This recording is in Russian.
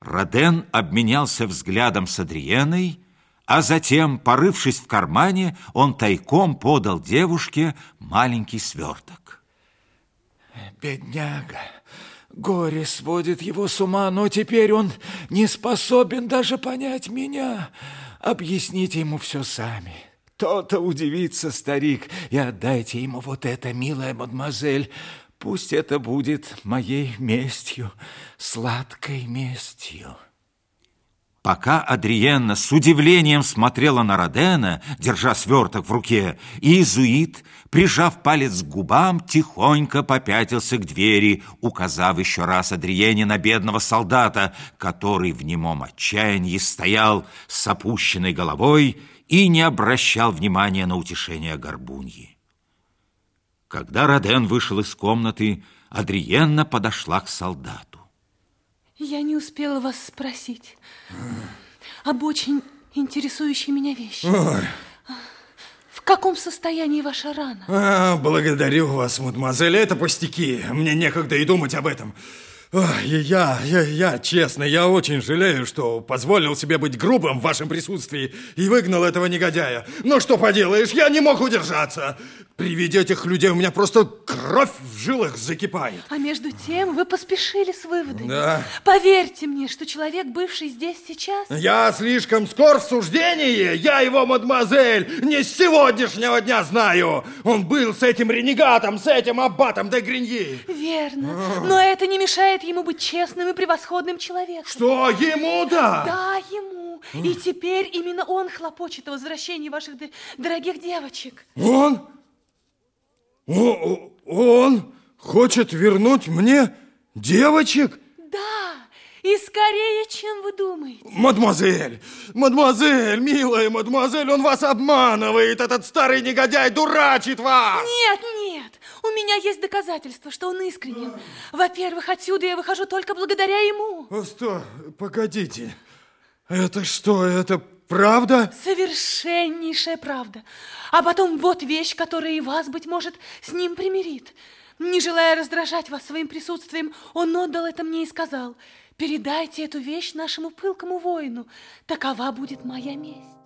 Роден обменялся взглядом с Адриеной, а затем, порывшись в кармане, он тайком подал девушке маленький сверток. Бедняга, горе сводит его с ума, но теперь он не способен даже понять меня. Объясните ему все сами. То-то удивится старик, и отдайте ему вот это, милая мадемуазель. Пусть это будет моей местью, сладкой местью. Пока Адриенна с удивлением смотрела на Родена, держа сверток в руке, иезуит, прижав палец к губам, тихонько попятился к двери, указав еще раз Адриене на бедного солдата, который в немом отчаянии стоял с опущенной головой и не обращал внимания на утешение горбуньи. Когда Роден вышел из комнаты, Адриенна подошла к солдату. Я не успела вас спросить об очень интересующей меня вещи. Ой. В каком состоянии ваша рана? А, благодарю вас, мадемуазель, это пустяки. Мне некогда и думать об этом. Я, я, я, честно, я очень жалею, что позволил себе быть грубым в вашем присутствии и выгнал этого негодяя. Но что поделаешь, я не мог удержаться. При виде этих людей у меня просто кровь в жилах закипает. А между тем вы поспешили с выводами. Да. Поверьте мне, что человек, бывший здесь сейчас... Я слишком скор в суждении. Я его, мадемуазель, не с сегодняшнего дня знаю. Он был с этим ренегатом, с этим аббатом де Гриньи. Верно. Но это не мешает ему быть честным и превосходным человеком. Что, ему да? Да, ему. И теперь именно он хлопочет о возвращении ваших дорогих девочек. Он? О, он хочет вернуть мне девочек? Да, и скорее, чем вы думаете. Мадемуазель, мадемуазель, милая мадемуазель, он вас обманывает, этот старый негодяй дурачит вас. Нет, нет, у меня есть доказательства, что он искренен. Во-первых, отсюда я выхожу только благодаря ему. О, стой, погодите, это что, это Правда? Совершеннейшая правда. А потом вот вещь, которая и вас, быть может, с ним примирит. Не желая раздражать вас своим присутствием, он отдал это мне и сказал, передайте эту вещь нашему пылкому воину, такова будет моя месть.